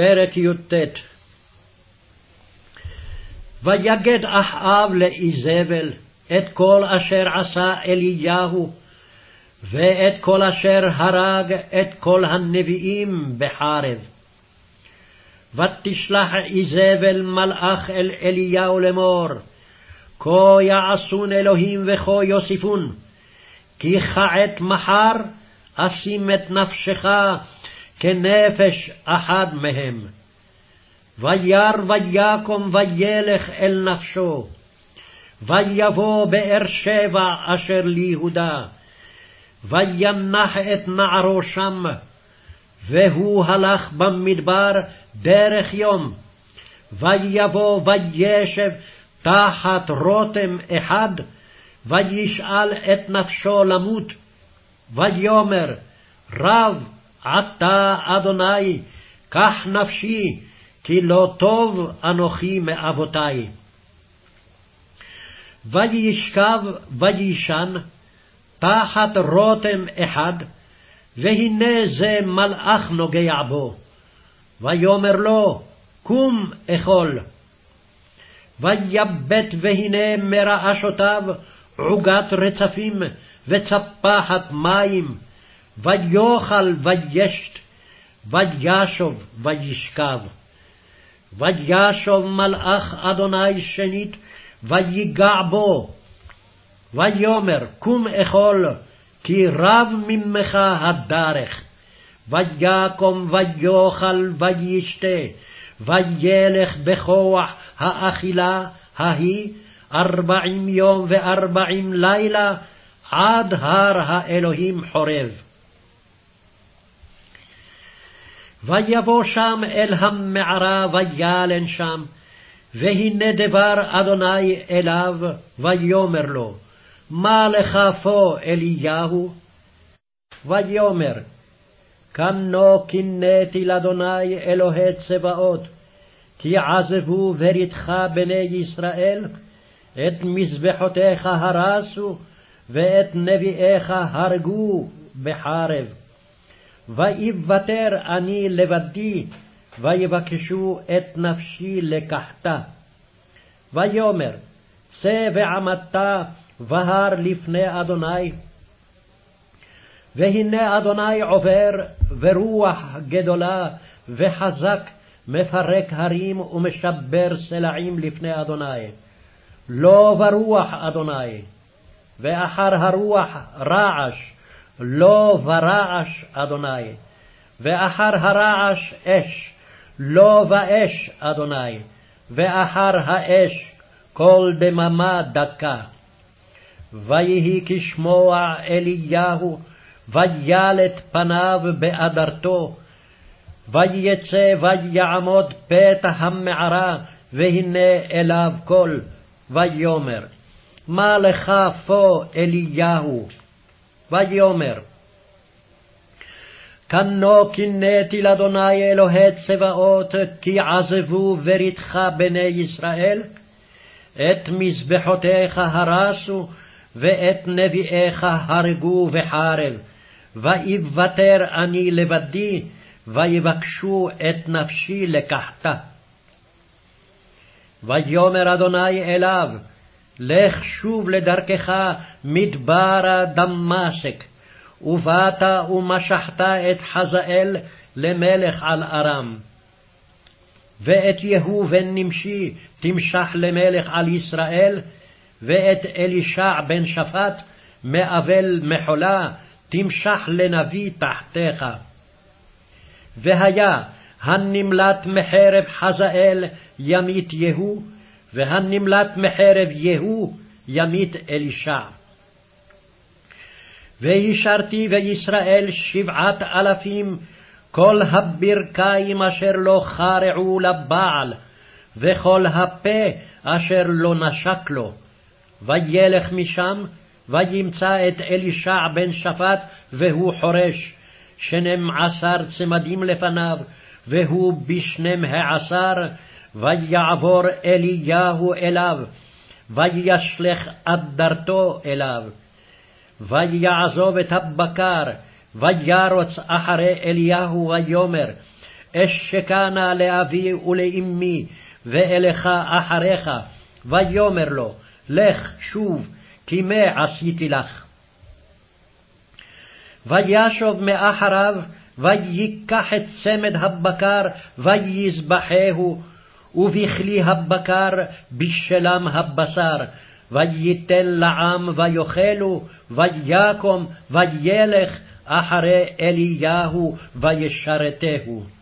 פרק י"ט ויגד אחאב לאיזבל את כל אשר עשה אליהו, ואת כל אשר הרג את כל הנביאים בחרב. ותשלח איזבל מלאך אל אליהו לאמור, כה יעשון אלוהים וכה יוסיפון, כי כעת מחר אשים את נפשך כנפש אחד מהם. וירא ויקום וילך אל נפשו, ויבוא באר שבע אשר ליהודה, וינח את נערו שם, והוא הלך במדבר דרך יום, ויבוא וישב תחת רותם אחד, וישאל את נפשו למות, ויאמר רב עתה אדוני קח נפשי כי לא טוב אנוכי מאבותי. וישכב וישן תחת רותם אחד, והנה זה מלאך נוגע בו. ויאמר לו, קום אכול. ויבט והנה מרעשותיו עוגת רצפים וצפחת מים, ויאכל וישת, וישוב וישכב. וישוב מלאך אדוני שנית, ויגע בו. ויאמר, קום אכול, כי רב ממך הדרך. ויקום ויאכל וישתה, וילך בכוח האכילה ההיא ארבעים יום וארבעים לילה, עד הר האלוהים חורב. ויבוא שם אל המערה וילן שם, והנה דבר אדוני אליו, ויאמר לו, מה לך פה אליהו? ויאמר, כנו קינאתי לאדוני אלוהי צבאות, כי עזבו בריתך בני ישראל, את מזבחותיך הרסו, ואת נביאיך הרגו בחרב. ויוותר אני לבדי, ויבקשו את נפשי לקחתה. ויאמר, צא ועמדת בהר לפני אדוני. והנה אדוני עובר, ורוח גדולה וחזק מפרק הרים ומשבר סלעים לפני אדוני. לא ברוח אדוני, ואחר הרוח רעש, לא ברעש אדוני, ואחר הרעש אש, לא באש אדוני, ואחר האש כל דממה דקה. ויהי כשמוע אליהו, וילת פניו באדרתו, ויצא ויעמוד פתח המערה, והנה אליו קול, ויאמר, מה לך פה אליהו? ויאמר, כנו קינאתי לאדוני אלוהי צבאות, כי עזבו בריתך בני ישראל, את מזבחותיך הרסו, ואת נביאיך הרגו בחרב, ויוותר אני לבדי, ויבקשו את נפשי לקחתה. ויאמר אדוני אליו, לך שוב לדרכך מדברה דמשק, ובאת ומשחת את חזאל למלך על ארם. ואת יהוא בן נמשי תמשח למלך על ישראל, ואת אלישע בן שפט מאבל מחולה תמשח לנביא תחתיך. והיה הנמלט מחרב חזאל ימית יהוא, והנמלט מחרב יהוא ימית אלישע. והשארתי בישראל שבעת אלפים, כל הברכיים אשר לא חרעו לבעל, וכל הפה אשר לא נשק לו. וילך משם, וימצא את אלישע בן שפט, והוא חורש, שנים עשר צמדים לפניו, והוא בשנים העשר, ויעבור אליהו אליו, וישלך אדרתו אליו. ויעזוב את הבקר, וירוץ אחרי אליהו, ויאמר, אשכנה לאבי ולאמי, ואלך אחריך, ויאמר לו, לך שוב, כי מה עשיתי לך. וישוב מאחריו, ויקח את צמד הבקר, ויזבחהו, ובכלי הבקר בשלם הבשר, וייתן לעם ויאכלו, ויקום, וילך אחרי אליהו וישרתהו.